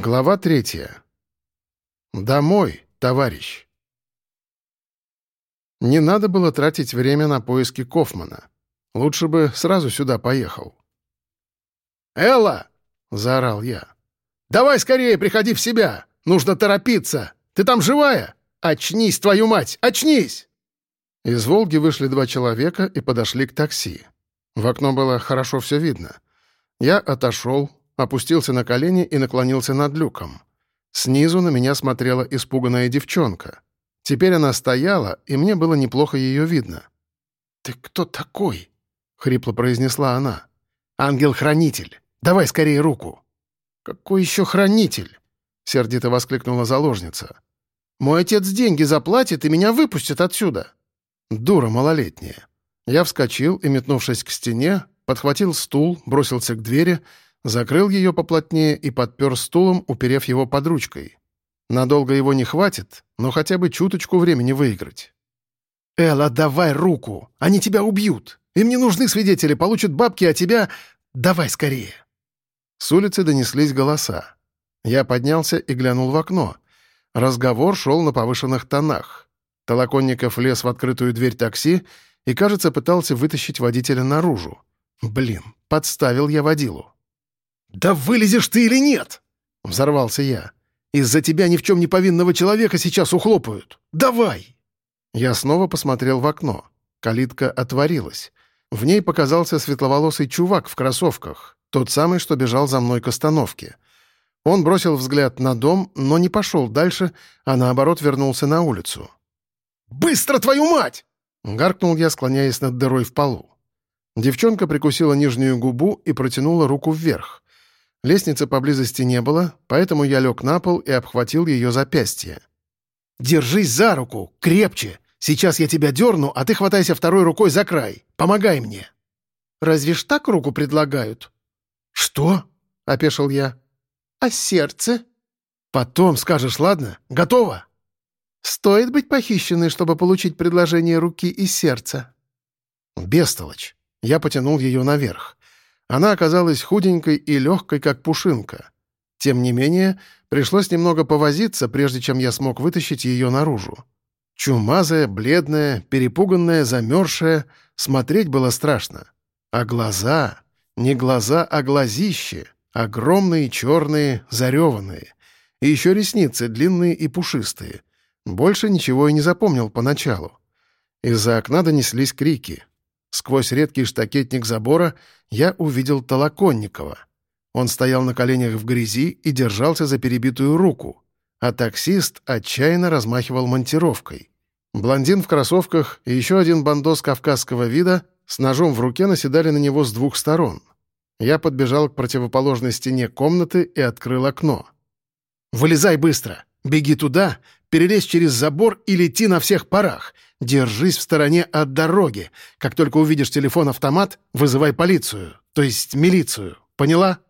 Глава третья. «Домой, товарищ». Не надо было тратить время на поиски Кофмана. Лучше бы сразу сюда поехал. «Элла!» — заорал я. «Давай скорее приходи в себя! Нужно торопиться! Ты там живая? Очнись, твою мать! Очнись!» Из «Волги» вышли два человека и подошли к такси. В окно было хорошо все видно. Я отошел, опустился на колени и наклонился над люком. Снизу на меня смотрела испуганная девчонка. Теперь она стояла, и мне было неплохо ее видно. «Ты кто такой?» — хрипло произнесла она. «Ангел-хранитель! Давай скорее руку!» «Какой еще хранитель?» — сердито воскликнула заложница. «Мой отец деньги заплатит и меня выпустит отсюда». Дура малолетняя. Я вскочил и, метнувшись к стене, подхватил стул, бросился к двери — закрыл ее поплотнее и подпер стулом, уперев его под ручкой. Надолго его не хватит, но хотя бы чуточку времени выиграть. «Элла, давай руку! Они тебя убьют! Им не нужны свидетели, получат бабки, а тебя... Давай скорее!» С улицы донеслись голоса. Я поднялся и глянул в окно. Разговор шел на повышенных тонах. Толоконников лез в открытую дверь такси и, кажется, пытался вытащить водителя наружу. Блин, подставил я водилу. «Да вылезешь ты или нет?» — взорвался я. «Из-за тебя ни в чем не повинного человека сейчас ухлопают. Давай!» Я снова посмотрел в окно. Калитка отворилась. В ней показался светловолосый чувак в кроссовках, тот самый, что бежал за мной к остановке. Он бросил взгляд на дом, но не пошел дальше, а наоборот вернулся на улицу. «Быстро, твою мать!» — гаркнул я, склоняясь над дырой в полу. Девчонка прикусила нижнюю губу и протянула руку вверх. Лестницы поблизости не было, поэтому я лег на пол и обхватил ее запястье. «Держись за руку! Крепче! Сейчас я тебя дерну, а ты хватайся второй рукой за край. Помогай мне!» «Разве ж так руку предлагают?» «Что?» — опешил я. «А сердце?» «Потом скажешь, ладно? Готово?» «Стоит быть похищенной, чтобы получить предложение руки и сердца». «Бестолочь!» Я потянул ее наверх. Она оказалась худенькой и легкой, как пушинка. Тем не менее, пришлось немного повозиться, прежде чем я смог вытащить ее наружу. Чумазая, бледная, перепуганная, замерзшая, смотреть было страшно. А глаза... Не глаза, а глазищи. Огромные, черные, зареванные. И еще ресницы длинные и пушистые. Больше ничего и не запомнил поначалу. Из-за окна донеслись крики. Сквозь редкий штакетник забора я увидел Толоконникова. Он стоял на коленях в грязи и держался за перебитую руку, а таксист отчаянно размахивал монтировкой. Блондин в кроссовках и еще один бандос кавказского вида с ножом в руке наседали на него с двух сторон. Я подбежал к противоположной стене комнаты и открыл окно. «Вылезай быстро! Беги туда, перелезь через забор и лети на всех парах! Держись в стороне от дороги. Как только увидишь телефон-автомат, вызывай полицию, то есть милицию. Поняла?»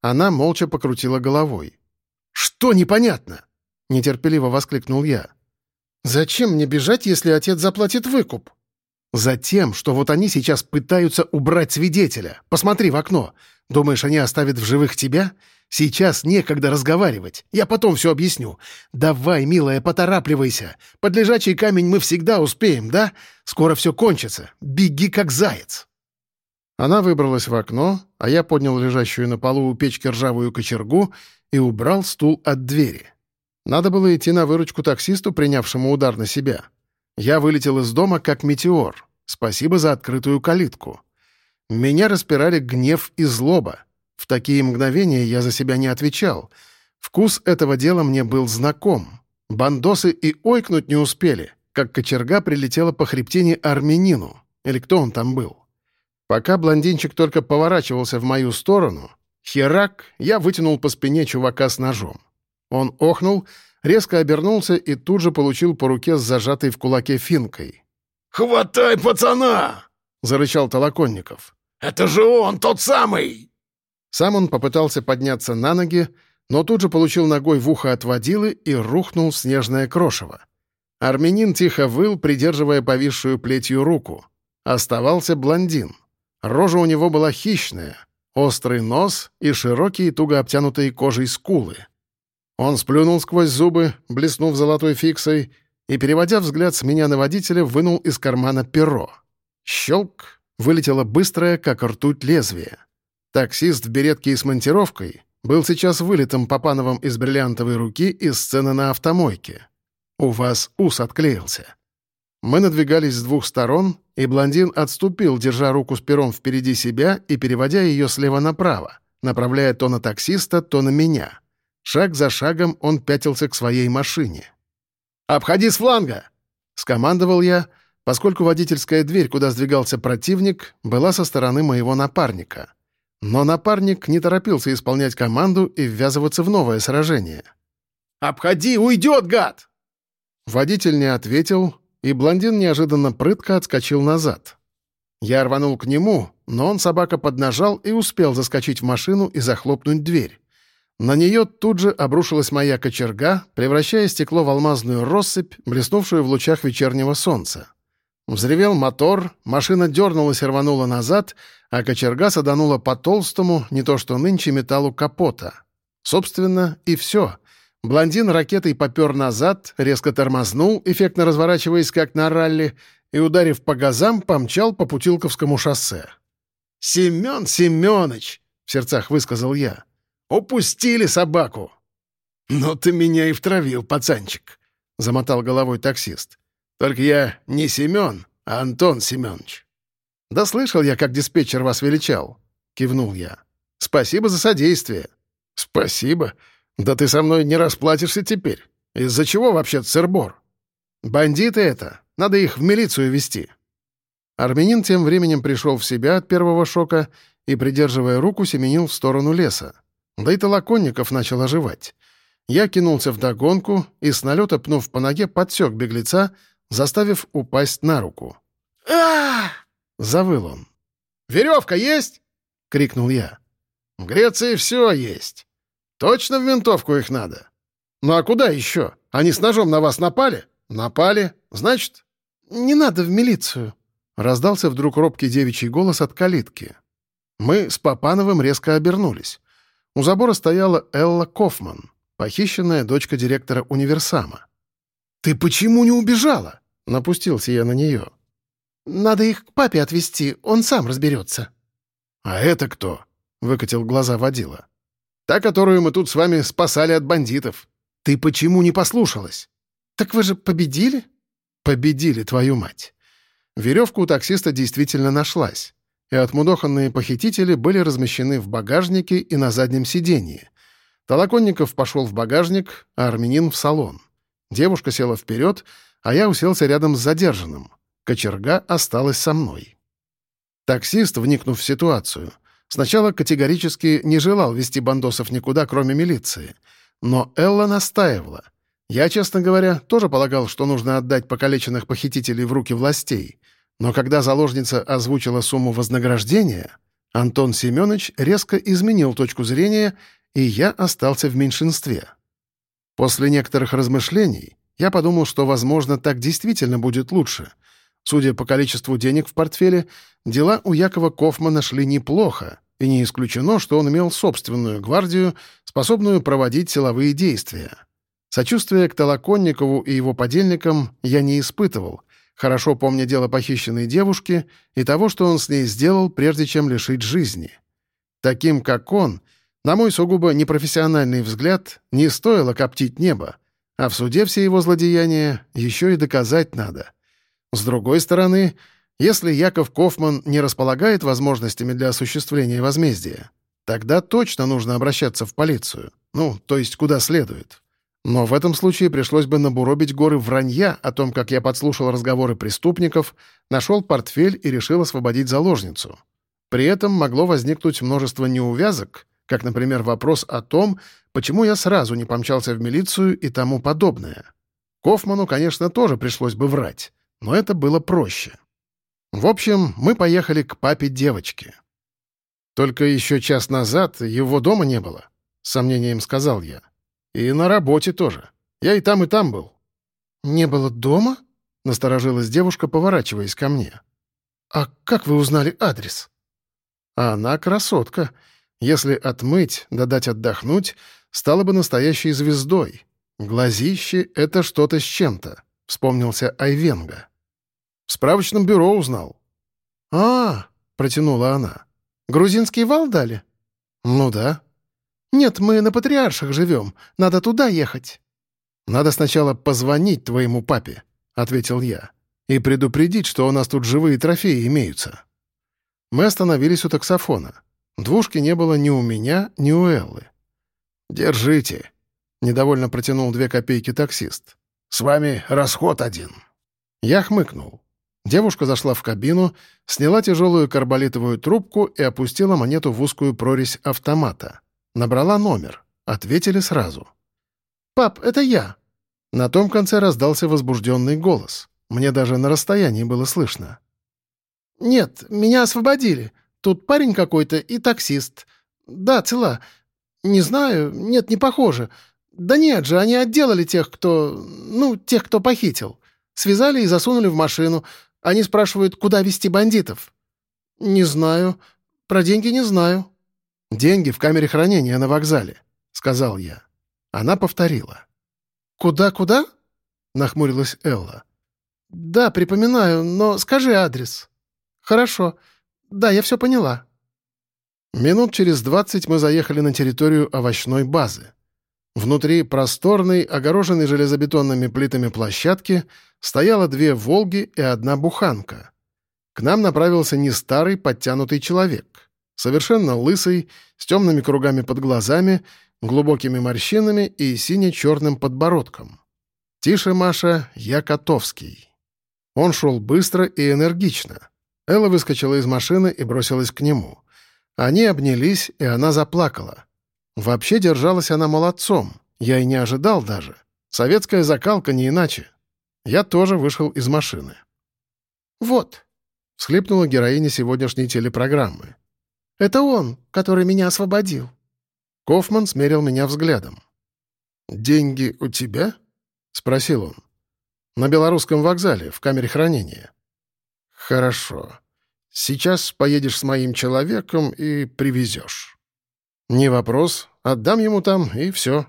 Она молча покрутила головой. «Что непонятно?» — нетерпеливо воскликнул я. «Зачем мне бежать, если отец заплатит выкуп?» «Затем, что вот они сейчас пытаются убрать свидетеля. Посмотри в окно. Думаешь, они оставят в живых тебя? Сейчас некогда разговаривать. Я потом все объясню. Давай, милая, поторапливайся. Под лежачий камень мы всегда успеем, да? Скоро все кончится. Беги, как заяц». Она выбралась в окно, а я поднял лежащую на полу у печки ржавую кочергу и убрал стул от двери. Надо было идти на выручку таксисту, принявшему удар на себя. Я вылетел из дома как метеор. Спасибо за открытую калитку. Меня распирали гнев и злоба. В такие мгновения я за себя не отвечал. Вкус этого дела мне был знаком. Бандосы и ойкнуть не успели, как кочерга прилетела по хребтине армянину. Или кто он там был? Пока блондинчик только поворачивался в мою сторону, херак, я вытянул по спине чувака с ножом. Он охнул, резко обернулся и тут же получил по руке с зажатой в кулаке финкой. «Хватай пацана!» — зарычал Толоконников. «Это же он, тот самый!» Сам он попытался подняться на ноги, но тут же получил ногой в ухо от водилы и рухнул в снежное крошево. Армянин тихо выл, придерживая повисшую плетью руку. Оставался блондин. Рожа у него была хищная, острый нос и широкие туго обтянутые кожей скулы. Он сплюнул сквозь зубы, блеснув золотой фиксой, и, переводя взгляд с меня на водителя, вынул из кармана перо. Щелк! Вылетело быстрое, как ртуть лезвие. Таксист в беретке и с монтировкой был сейчас вылетом Папановым из бриллиантовой руки из сцены на автомойке. У вас ус отклеился. Мы надвигались с двух сторон, и блондин отступил, держа руку с пером впереди себя и переводя ее слева направо, направляя то на таксиста, то на меня. Шаг за шагом он пятился к своей машине. «Обходи с фланга!» — скомандовал я, поскольку водительская дверь, куда сдвигался противник, была со стороны моего напарника. Но напарник не торопился исполнять команду и ввязываться в новое сражение. «Обходи, уйдет, гад!» Водитель не ответил, и блондин неожиданно прытко отскочил назад. Я рванул к нему, но он собака поднажал и успел заскочить в машину и захлопнуть дверь. На нее тут же обрушилась моя кочерга, превращая стекло в алмазную россыпь, блеснувшую в лучах вечернего солнца. Взревел мотор, машина дернулась и рванула назад, а кочерга саданула по толстому, не то что нынче, металлу капота. Собственно, и все. Блондин ракетой попер назад, резко тормознул, эффектно разворачиваясь как на ралли, и, ударив по газам, помчал по Путилковскому шоссе. «Семен Семенович!» — в сердцах высказал я. Упустили собаку!» «Ну ты меня и втравил, пацанчик», — замотал головой таксист. «Только я не Семен, а Антон Семенович». «Да слышал я, как диспетчер вас величал», — кивнул я. «Спасибо за содействие». «Спасибо. Да ты со мной не расплатишься теперь. Из-за чего вообще сырбор?» «Бандиты это. Надо их в милицию вести». Армянин тем временем пришел в себя от первого шока и, придерживая руку, семенил в сторону леса. Да и Толоконников начал оживать. Я кинулся в догонку и с налета, пнув по ноге, подсек беглеца, заставив упасть на руку. а Завыл он. «Веревка есть?» — крикнул я. «В Греции все есть. Точно в винтовку их надо? Ну а куда еще? Они с ножом на вас напали? Напали. Значит...» «Не надо в милицию», — раздался вдруг робкий девичий голос от калитки. Мы с Папановым резко обернулись. У забора стояла Элла Кофман, похищенная дочка директора универсама. «Ты почему не убежала?» — напустился я на нее. «Надо их к папе отвезти, он сам разберется». «А это кто?» — выкатил глаза водила. «Та, которую мы тут с вами спасали от бандитов. Ты почему не послушалась?» «Так вы же победили?» «Победили, твою мать». Веревка у таксиста действительно нашлась и отмудоханные похитители были размещены в багажнике и на заднем сиденье. Толоконников пошел в багажник, а армянин — в салон. Девушка села вперед, а я уселся рядом с задержанным. Кочерга осталась со мной. Таксист, вникнув в ситуацию, сначала категорически не желал вести бандосов никуда, кроме милиции. Но Элла настаивала. Я, честно говоря, тоже полагал, что нужно отдать покалеченных похитителей в руки властей. Но когда заложница озвучила сумму вознаграждения, Антон Семенович резко изменил точку зрения, и я остался в меньшинстве. После некоторых размышлений я подумал, что, возможно, так действительно будет лучше. Судя по количеству денег в портфеле, дела у Якова Кофмана шли неплохо, и не исключено, что он имел собственную гвардию, способную проводить силовые действия. Сочувствия к Толоконникову и его подельникам я не испытывал, хорошо помня дело похищенной девушки и того, что он с ней сделал, прежде чем лишить жизни. Таким, как он, на мой сугубо непрофессиональный взгляд, не стоило коптить небо, а в суде все его злодеяния еще и доказать надо. С другой стороны, если Яков Кофман не располагает возможностями для осуществления возмездия, тогда точно нужно обращаться в полицию, ну, то есть куда следует. Но в этом случае пришлось бы набуробить горы вранья о том, как я подслушал разговоры преступников, нашел портфель и решил освободить заложницу. При этом могло возникнуть множество неувязок, как, например, вопрос о том, почему я сразу не помчался в милицию и тому подобное. Кофману, конечно, тоже пришлось бы врать, но это было проще. В общем, мы поехали к папе девочки. Только еще час назад его дома не было, — с сомнением сказал я. И на работе тоже. Я и там, и там был». «Не было дома?» — насторожилась девушка, поворачиваясь ко мне. «А как вы узнали адрес?» «А она красотка. Если отмыть, да дать отдохнуть, стала бы настоящей звездой. Глазище — это что-то с чем-то, — вспомнился Айвенга. В справочном бюро узнал. «А, — протянула она, — грузинский вал дали?» «Ну да». «Нет, мы на Патриарших живем. Надо туда ехать». «Надо сначала позвонить твоему папе», — ответил я, «и предупредить, что у нас тут живые трофеи имеются». Мы остановились у таксофона. Двушки не было ни у меня, ни у Эллы. «Держите», — недовольно протянул две копейки таксист. «С вами расход один». Я хмыкнул. Девушка зашла в кабину, сняла тяжелую карболитовую трубку и опустила монету в узкую прорезь автомата. Набрала номер. Ответили сразу. «Пап, это я!» На том конце раздался возбужденный голос. Мне даже на расстоянии было слышно. «Нет, меня освободили. Тут парень какой-то и таксист. Да, цела. Не знаю, нет, не похоже. Да нет же, они отделали тех, кто... Ну, тех, кто похитил. Связали и засунули в машину. Они спрашивают, куда везти бандитов. Не знаю. Про деньги не знаю. «Деньги в камере хранения на вокзале», — сказал я. Она повторила. «Куда-куда?» — нахмурилась Элла. «Да, припоминаю, но скажи адрес». «Хорошо. Да, я все поняла». Минут через двадцать мы заехали на территорию овощной базы. Внутри просторной, огороженной железобетонными плитами площадки стояло две «Волги» и одна «Буханка». К нам направился не старый, подтянутый человек. Совершенно лысый, с темными кругами под глазами, глубокими морщинами и сине-черным подбородком. «Тише, Маша, я Котовский». Он шел быстро и энергично. Элла выскочила из машины и бросилась к нему. Они обнялись, и она заплакала. Вообще держалась она молодцом. Я и не ожидал даже. Советская закалка не иначе. Я тоже вышел из машины. «Вот», — всхлипнула героиня сегодняшней телепрограммы. «Это он, который меня освободил». Кофман смерил меня взглядом. «Деньги у тебя?» — спросил он. «На белорусском вокзале, в камере хранения». «Хорошо. Сейчас поедешь с моим человеком и привезешь». «Не вопрос. Отдам ему там, и все».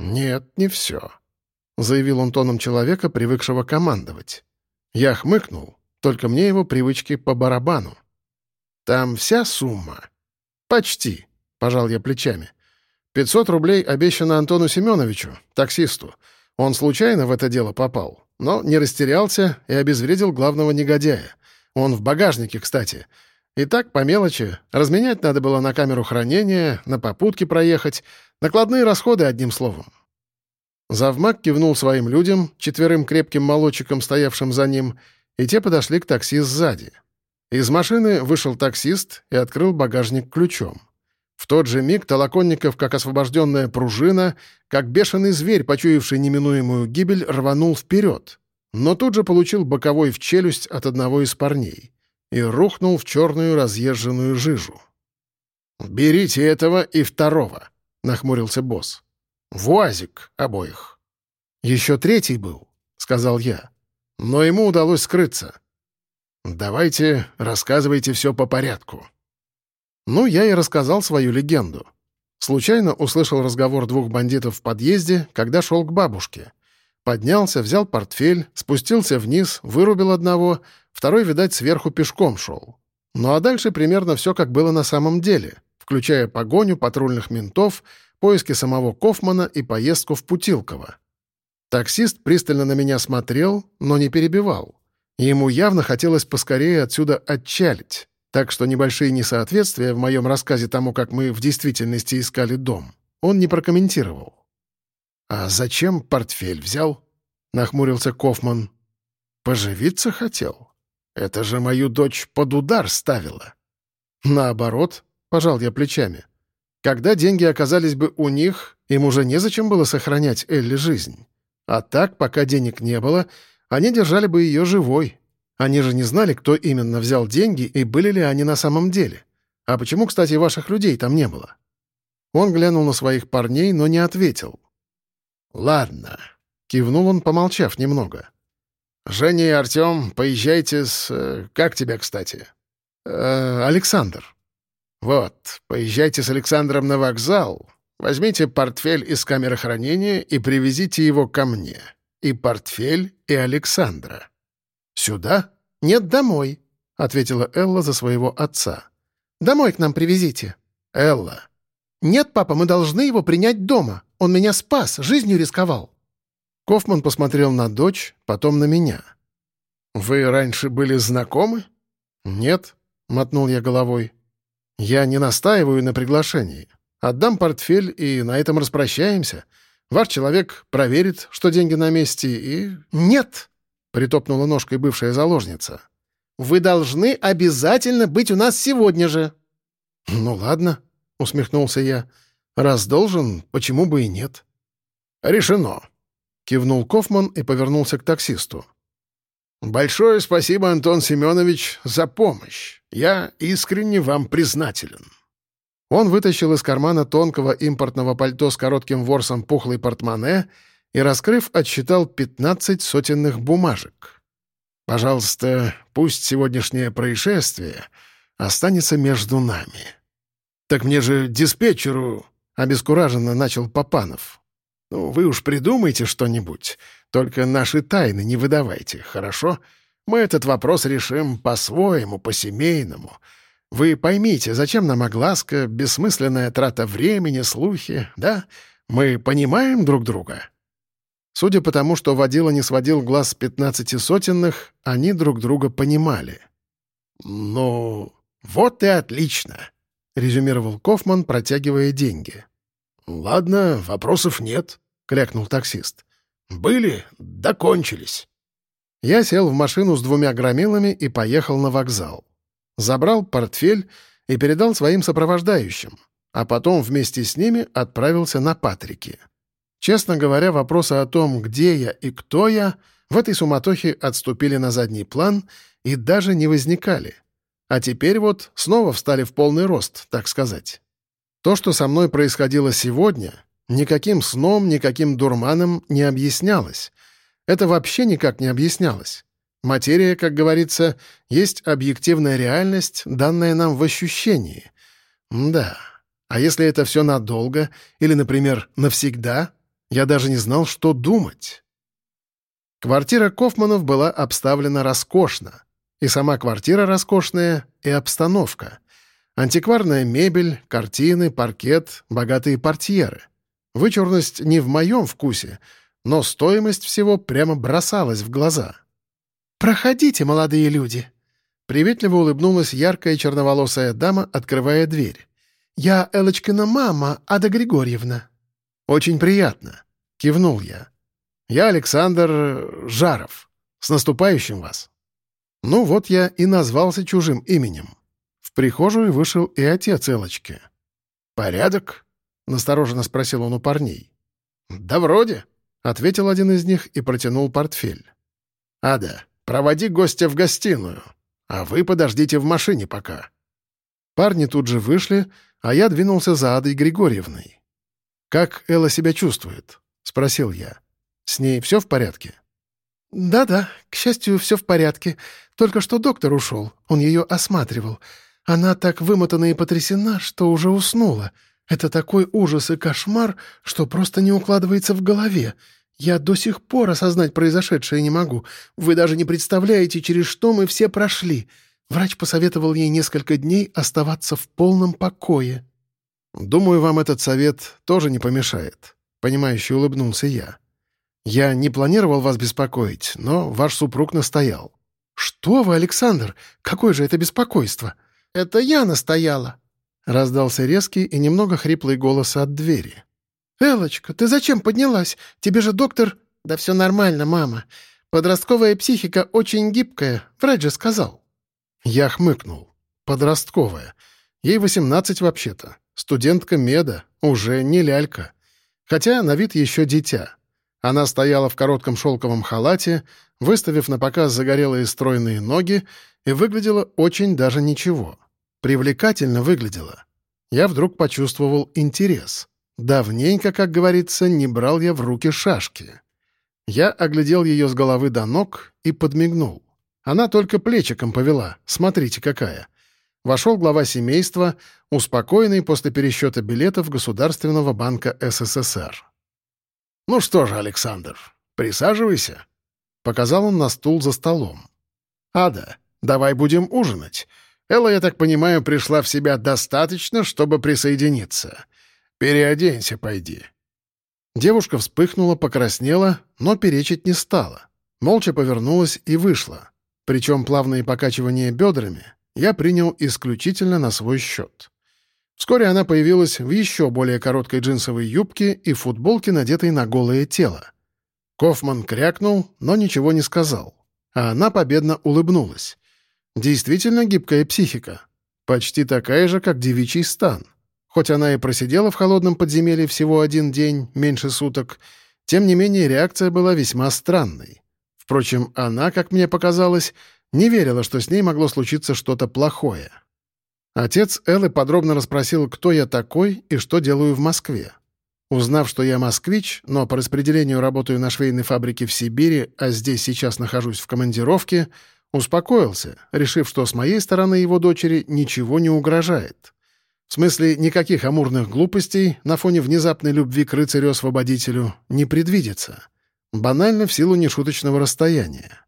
«Нет, не все», — заявил он тоном человека, привыкшего командовать. Я хмыкнул, только мне его привычки по барабану. «Там вся сумма?» «Почти», — пожал я плечами. «Пятьсот рублей обещано Антону Семеновичу, таксисту. Он случайно в это дело попал, но не растерялся и обезвредил главного негодяя. Он в багажнике, кстати. И так, по мелочи, разменять надо было на камеру хранения, на попутки проехать, накладные расходы, одним словом. Завмак кивнул своим людям, четверым крепким молодчикам, стоявшим за ним, и те подошли к такси сзади. Из машины вышел таксист и открыл багажник ключом. В тот же миг Толоконников, как освобожденная пружина, как бешеный зверь, почуявший неминуемую гибель, рванул вперед, но тут же получил боковой в челюсть от одного из парней и рухнул в черную разъезженную жижу. «Берите этого и второго», — нахмурился босс. «В УАЗик обоих». «Еще третий был», — сказал я. «Но ему удалось скрыться». «Давайте рассказывайте все по порядку». Ну, я и рассказал свою легенду. Случайно услышал разговор двух бандитов в подъезде, когда шел к бабушке. Поднялся, взял портфель, спустился вниз, вырубил одного, второй, видать, сверху пешком шел. Ну а дальше примерно все как было на самом деле, включая погоню патрульных ментов, поиски самого Кофмана и поездку в Путилково. Таксист пристально на меня смотрел, но не перебивал. Ему явно хотелось поскорее отсюда отчалить, так что небольшие несоответствия в моем рассказе тому, как мы в действительности искали дом, он не прокомментировал. «А зачем портфель взял?» — нахмурился Кофман. «Поживиться хотел? Это же мою дочь под удар ставила». «Наоборот», — пожал я плечами. «Когда деньги оказались бы у них, им уже незачем было сохранять Элли жизнь. А так, пока денег не было, они держали бы ее живой. Они же не знали, кто именно взял деньги и были ли они на самом деле. А почему, кстати, ваших людей там не было?» Он глянул на своих парней, но не ответил. «Ладно», — кивнул он, помолчав немного. «Женя и Артем, поезжайте с... Э, как тебя, кстати?» э, «Александр». Вот, поезжайте с Александром на вокзал, возьмите портфель из камеры хранения и привезите его ко мне. И портфель, и Александра. Сюда? Нет, домой, — ответила Элла за своего отца. «Домой к нам привезите». «Элла». «Нет, папа, мы должны его принять дома. Он меня спас, жизнью рисковал». Кофман посмотрел на дочь, потом на меня. «Вы раньше были знакомы?» «Нет», — мотнул я головой. «Я не настаиваю на приглашении. Отдам портфель, и на этом распрощаемся. Ваш человек проверит, что деньги на месте, и...» «Нет!» — притопнула ножкой бывшая заложница. Вы должны обязательно быть у нас сегодня же». «Ну ладно», — усмехнулся я. «Раз должен, почему бы и нет?» «Решено», — кивнул Кофман и повернулся к таксисту. «Большое спасибо, Антон Семенович, за помощь. Я искренне вам признателен». Он вытащил из кармана тонкого импортного пальто с коротким ворсом пухлый портмоне и, раскрыв, отсчитал 15 сотенных бумажек. Пожалуйста, пусть сегодняшнее происшествие останется между нами. Так мне же диспетчеру обескураженно начал Папанов. Ну, вы уж придумайте что-нибудь, только наши тайны не выдавайте, хорошо? Мы этот вопрос решим по-своему, по-семейному. Вы поймите, зачем нам огласка, бессмысленная трата времени, слухи, да? Мы понимаем друг друга?» Судя по тому, что водила не сводил глаз с пятнадцати сотенных, они друг друга понимали. «Ну, вот и отлично», — резюмировал Кофман, протягивая деньги. «Ладно, вопросов нет», — крякнул таксист. «Были, докончились». Я сел в машину с двумя громилами и поехал на вокзал. Забрал портфель и передал своим сопровождающим, а потом вместе с ними отправился на Патрики. Честно говоря, вопросы о том, где я и кто я, в этой суматохе отступили на задний план и даже не возникали. А теперь вот снова встали в полный рост, так сказать. То, что со мной происходило сегодня, никаким сном, никаким дурманом не объяснялось. Это вообще никак не объяснялось. Материя, как говорится, есть объективная реальность, данная нам в ощущении. Да. А если это все надолго или, например, навсегда, я даже не знал, что думать. Квартира Кофманов была обставлена роскошно. И сама квартира роскошная, и обстановка. Антикварная мебель, картины, паркет, богатые портьеры. Вычурность не в моем вкусе, но стоимость всего прямо бросалась в глаза. «Проходите, молодые люди!» Приветливо улыбнулась яркая черноволосая дама, открывая дверь. «Я Элочкина мама, Ада Григорьевна». «Очень приятно», — кивнул я. «Я Александр Жаров. С наступающим вас». Ну вот я и назвался чужим именем. В прихожую вышел и отец Элочки. «Порядок?» — настороженно спросил он у парней. «Да вроде», — ответил один из них и протянул портфель. «Ада, проводи гостя в гостиную, а вы подождите в машине пока». Парни тут же вышли, а я двинулся за Адой Григорьевной. «Как Элла себя чувствует?» — спросил я. «С ней все в порядке?» «Да-да, к счастью, все в порядке. Только что доктор ушел, он ее осматривал. Она так вымотана и потрясена, что уже уснула. Это такой ужас и кошмар, что просто не укладывается в голове. Я до сих пор осознать произошедшее не могу. Вы даже не представляете, через что мы все прошли. Врач посоветовал ей несколько дней оставаться в полном покое». «Думаю, вам этот совет тоже не помешает», — понимающе улыбнулся я. «Я не планировал вас беспокоить, но ваш супруг настоял». «Что вы, Александр? Какое же это беспокойство? Это я настояла!» Раздался резкий и немного хриплый голос от двери. «Элочка, ты зачем поднялась? Тебе же доктор...» «Да все нормально, мама. Подростковая психика очень гибкая, врач же сказал». Я хмыкнул. «Подростковая. Ей восемнадцать вообще-то. Студентка меда, уже не лялька. Хотя на вид еще дитя. Она стояла в коротком шелковом халате, выставив на показ загорелые стройные ноги, и выглядела очень даже ничего. Привлекательно выглядела. Я вдруг почувствовал интерес. Давненько, как говорится, не брал я в руки шашки. Я оглядел ее с головы до ног и подмигнул. Она только плечиком повела, смотрите какая. Вошел глава семейства, успокоенный после пересчета билетов Государственного банка СССР. «Ну что же, Александр, присаживайся», — показал он на стул за столом. «Ада, давай будем ужинать. Элла, я так понимаю, пришла в себя достаточно, чтобы присоединиться. Переоденься, пойди». Девушка вспыхнула, покраснела, но перечить не стала. Молча повернулась и вышла. Причем плавные покачивания бедрами я принял исключительно на свой счет. Вскоре она появилась в еще более короткой джинсовой юбке и футболке, надетой на голое тело. Кофман крякнул, но ничего не сказал. А она победно улыбнулась. Действительно гибкая психика. Почти такая же, как девичий стан. Хоть она и просидела в холодном подземелье всего один день, меньше суток, тем не менее реакция была весьма странной. Впрочем, она, как мне показалось, не верила, что с ней могло случиться что-то плохое. Отец Эллы подробно расспросил, кто я такой и что делаю в Москве. Узнав, что я москвич, но по распределению работаю на швейной фабрике в Сибири, а здесь сейчас нахожусь в командировке, успокоился, решив, что с моей стороны его дочери ничего не угрожает. В смысле, никаких амурных глупостей на фоне внезапной любви к рыцарю-освободителю не предвидится. Банально в силу нешуточного расстояния.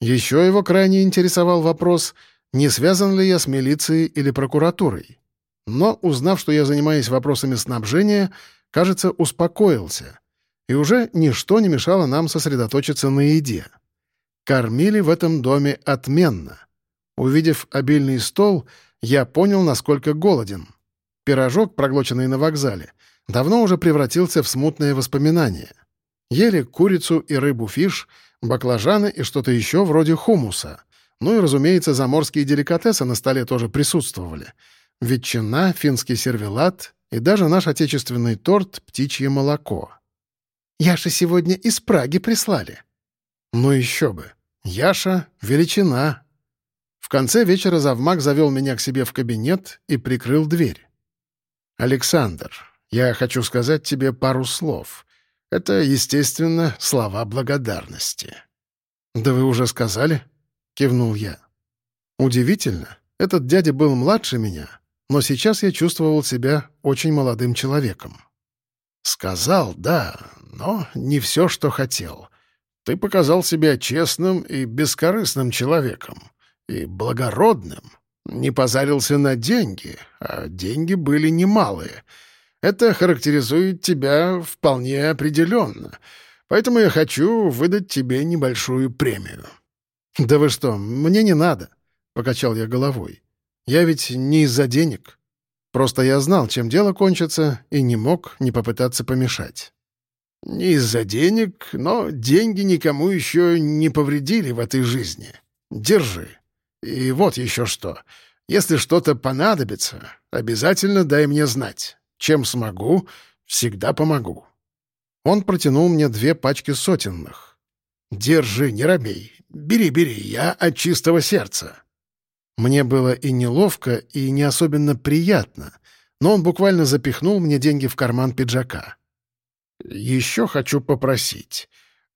Еще его крайне интересовал вопрос, не связан ли я с милицией или прокуратурой. Но, узнав, что я занимаюсь вопросами снабжения, кажется, успокоился. И уже ничто не мешало нам сосредоточиться на еде. Кормили в этом доме отменно. Увидев обильный стол — я понял, насколько голоден. Пирожок, проглоченный на вокзале, давно уже превратился в смутное воспоминание. Ели курицу и рыбу-фиш, баклажаны и что-то еще вроде хумуса. Ну и, разумеется, заморские деликатесы на столе тоже присутствовали. Ветчина, финский сервелат и даже наш отечественный торт «Птичье молоко». «Яша сегодня из Праги прислали». «Ну еще бы. Яша — величина, в конце вечера завмак завел меня к себе в кабинет и прикрыл дверь. «Александр, я хочу сказать тебе пару слов. Это, естественно, слова благодарности». «Да вы уже сказали?» — кивнул я. «Удивительно. Этот дядя был младше меня, но сейчас я чувствовал себя очень молодым человеком». «Сказал, да, но не все, что хотел. Ты показал себя честным и бескорыстным человеком и благородным. Не позарился на деньги, а деньги были немалые. Это характеризует тебя вполне определенно. Поэтому я хочу выдать тебе небольшую премию». «Да вы что, мне не надо», — покачал я головой. «Я ведь не из-за денег. Просто я знал, чем дело кончится, и не мог не попытаться помешать». «Не из-за денег, но деньги никому еще не повредили в этой жизни. Держи». И вот еще что. Если что-то понадобится, обязательно дай мне знать. Чем смогу, всегда помогу». Он протянул мне две пачки сотенных. «Держи, не робей. Бери, бери, я от чистого сердца». Мне было и неловко, и не особенно приятно, но он буквально запихнул мне деньги в карман пиджака. «Еще хочу попросить.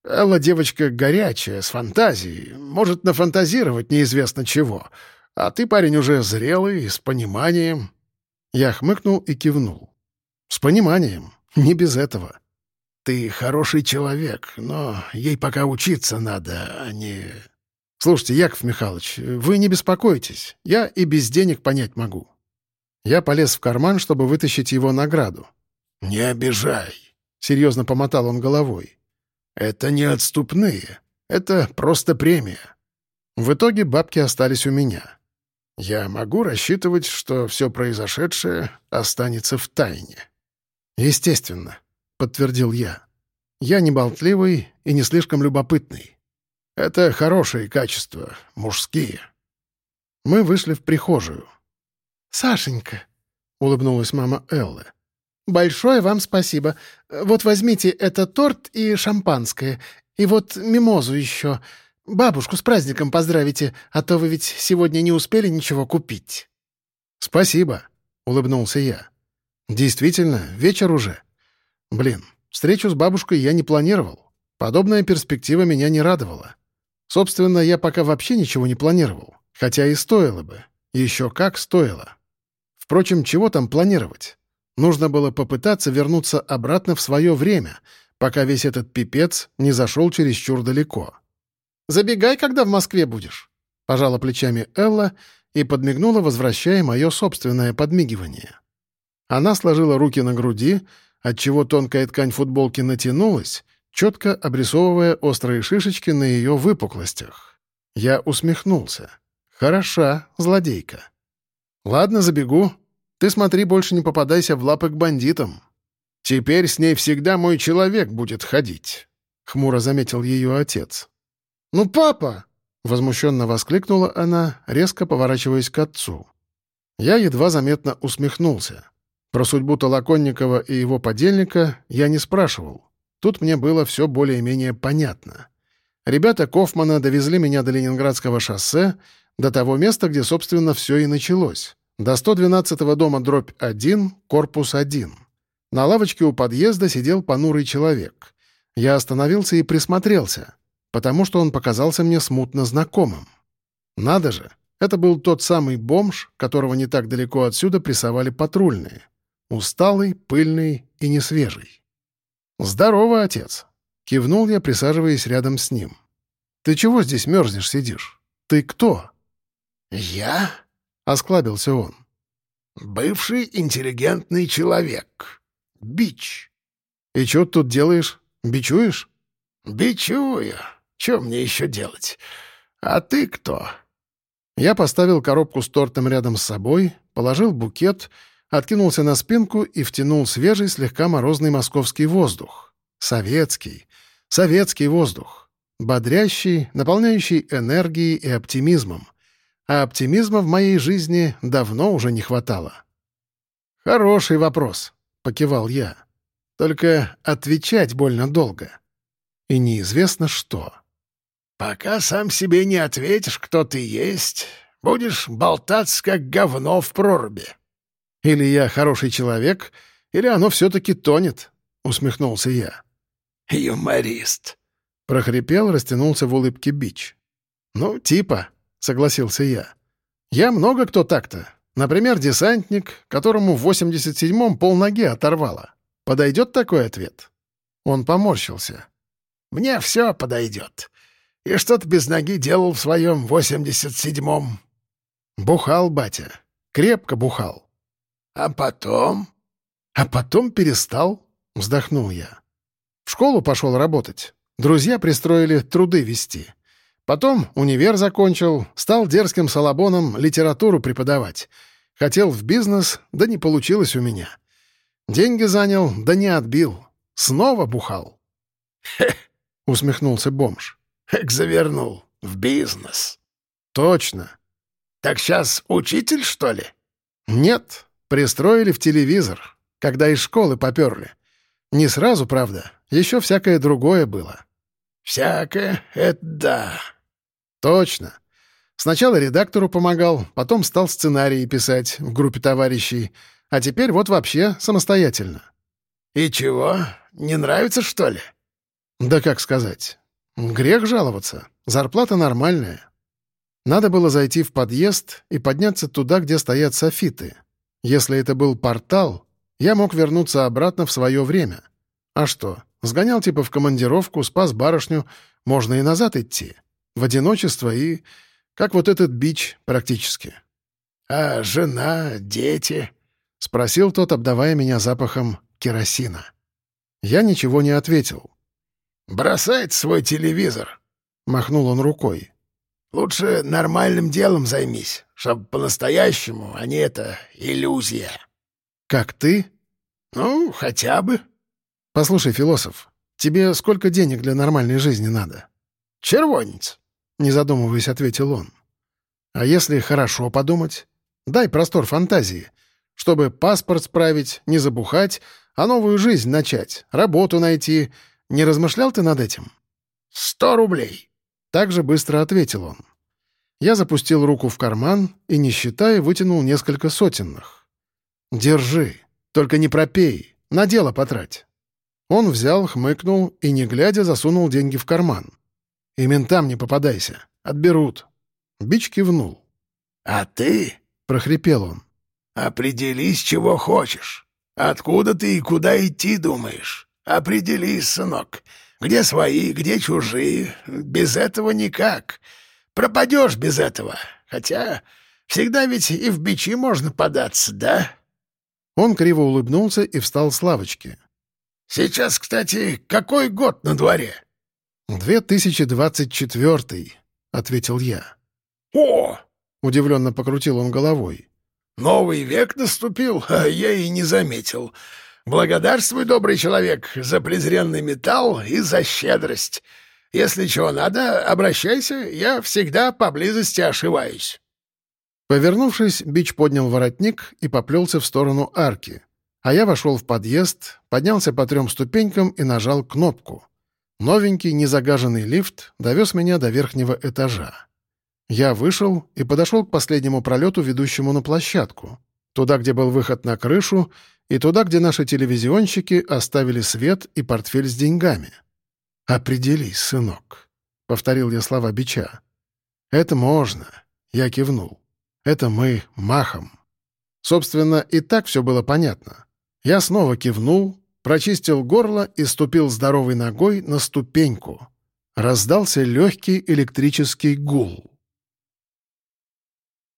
Элла девочка горячая, с фантазией, может нафантазировать неизвестно чего. А ты парень уже зрелый, с пониманием». Я хмыкнул и кивнул. «С пониманием, не без этого». «Ты хороший человек, но ей пока учиться надо, а не...» «Слушайте, Яков Михайлович, вы не беспокойтесь, я и без денег понять могу». Я полез в карман, чтобы вытащить его награду. «Не обижай», — серьезно помотал он головой. Это не отступные. Это просто премия. В итоге бабки остались у меня. Я могу рассчитывать, что все произошедшее останется в тайне. Естественно, подтвердил я. Я не болтливый и не слишком любопытный. Это хорошие качества, мужские. Мы вышли в прихожую. «Сашенька», — улыбнулась мама Эллы, «Большое вам спасибо. Вот возьмите этот торт и шампанское. И вот мимозу еще. Бабушку с праздником поздравите, а то вы ведь сегодня не успели ничего купить». «Спасибо», — улыбнулся я. «Действительно, вечер уже. Блин, встречу с бабушкой я не планировал. Подобная перспектива меня не радовала. Собственно, я пока вообще ничего не планировал, хотя и стоило бы. Еще как стоило. Впрочем, чего там планировать? Нужно было попытаться вернуться обратно в свое время, пока весь этот пипец не зашел чересчур далеко. «Забегай, когда в Москве будешь», — пожала плечами Элла и подмигнула, возвращая мое собственное подмигивание. Она сложила руки на груди, отчего тонкая ткань футболки натянулась, четко обрисовывая острые шишечки на ее выпуклостях. Я усмехнулся. «Хороша, злодейка». «Ладно, забегу. Ты смотри, больше не попадайся в лапы к бандитам. Теперь с ней всегда мой человек будет ходить», — хмуро заметил ее отец. «Ну, папа!» — возмущенно воскликнула она, резко поворачиваясь к отцу. Я едва заметно усмехнулся. Про судьбу Толоконникова и его подельника я не спрашивал. Тут мне было все более-менее понятно. Ребята Кофмана довезли меня до Ленинградского шоссе, до того места, где, собственно, все и началось. До 112-го дома дробь 1, корпус 1. На лавочке у подъезда сидел понурый человек. Я остановился и присмотрелся, потому что он показался мне смутно знакомым. Надо же, это был тот самый бомж, которого не так далеко отсюда прессовали патрульные. Усталый, пыльный и несвежий. «Здорово, отец!» — кивнул я, присаживаясь рядом с ним. «Ты чего здесь мерзнешь, сидишь? Ты кто?» «Я?» — осклабился он. «Бывший интеллигентный человек. Бич». «И что тут делаешь? Бичуешь?» «Бичую. Что мне еще делать? А ты кто?» Я поставил коробку с тортом рядом с собой, положил букет — откинулся на спинку и втянул свежий, слегка морозный московский воздух. Советский. Советский воздух. Бодрящий, наполняющий энергией и оптимизмом. А оптимизма в моей жизни давно уже не хватало. «Хороший вопрос», — покивал я. «Только отвечать больно долго. И неизвестно что». «Пока сам себе не ответишь, кто ты есть, будешь болтаться, как говно в проруби», или я хороший человек, или оно все-таки тонет», — усмехнулся я. «Юморист», — прохрипел, растянулся в улыбке Бич. «Ну, типа», — согласился я. «Я много кто так-то. Например, десантник, которому в 87-м полноги оторвало. Подойдет такой ответ?» Он поморщился. «Мне все подойдет. И что ты без ноги делал в своем 87-м?» «Бухал, батя. Крепко бухал. «А потом?» «А потом перестал», — вздохнул я. «В школу пошел работать. Друзья пристроили труды вести. Потом универ закончил, стал дерзким салабоном литературу преподавать. Хотел в бизнес, да не получилось у меня. Деньги занял, да не отбил. Снова бухал». «Хе!» — усмехнулся бомж. «Эк, завернул. В бизнес». «Точно». «Так сейчас учитель, что ли?» «Нет, Пристроили в телевизор, когда из школы поперли. Не сразу, правда, еще всякое другое было. «Всякое — это да». «Точно. Сначала редактору помогал, потом стал сценарии писать в группе товарищей, а теперь вот вообще самостоятельно». «И чего? Не нравится, что ли?» «Да как сказать. Грех жаловаться. Зарплата нормальная. Надо было зайти в подъезд и подняться туда, где стоят софиты. Если это был портал, я мог вернуться обратно в свое время. А что, сгонял типа в командировку, спас барышню, можно и назад идти. В одиночество и... Как вот этот бич практически. «А жена, дети?» — спросил тот, обдавая меня запахом керосина. Я ничего не ответил. «Бросает свой телевизор», — махнул он рукой. Лучше нормальным делом займись, чтоб по-настоящему, а не это иллюзия». «Как ты?» «Ну, хотя бы». «Послушай, философ, тебе сколько денег для нормальной жизни надо?» «Червонец», — не задумываясь, ответил он. «А если хорошо подумать? Дай простор фантазии, чтобы паспорт справить, не забухать, а новую жизнь начать, работу найти. Не размышлял ты над этим?» «Сто рублей». Так же быстро ответил он. Я запустил руку в карман и, не считая, вытянул несколько сотенных. «Держи, только не пропей, на дело потрать». Он взял, хмыкнул и, не глядя, засунул деньги в карман. «И ментам не попадайся, отберут». Бич кивнул. «А ты — прохрипел он. «Определись, чего хочешь. Откуда ты и куда идти думаешь? Определись, сынок. Где свои, где чужие. Без этого никак. Пропадешь без этого. Хотя всегда ведь и в бичи можно податься, да?» Он криво улыбнулся и встал с лавочки. «Сейчас, кстати, какой год на дворе?» «2024», — ответил я. «О!» — удивленно покрутил он головой. «Новый век наступил, а я и не заметил. Благодарствуй, добрый человек, за презренный металл и за щедрость. Если чего надо, обращайся, я всегда поблизости ошиваюсь». Повернувшись, Бич поднял воротник и поплелся в сторону арки. А я вошел в подъезд, поднялся по трем ступенькам и нажал кнопку. Новенький, незагаженный лифт довез меня до верхнего этажа. Я вышел и подошел к последнему пролету, ведущему на площадку. Туда, где был выход на крышу, и туда, где наши телевизионщики оставили свет и портфель с деньгами. «Определись, сынок», — повторил я слова бича. «Это можно», — я кивнул. «Это мы махом». Собственно, и так все было понятно. Я снова кивнул, прочистил горло и ступил здоровой ногой на ступеньку. Раздался легкий электрический гул.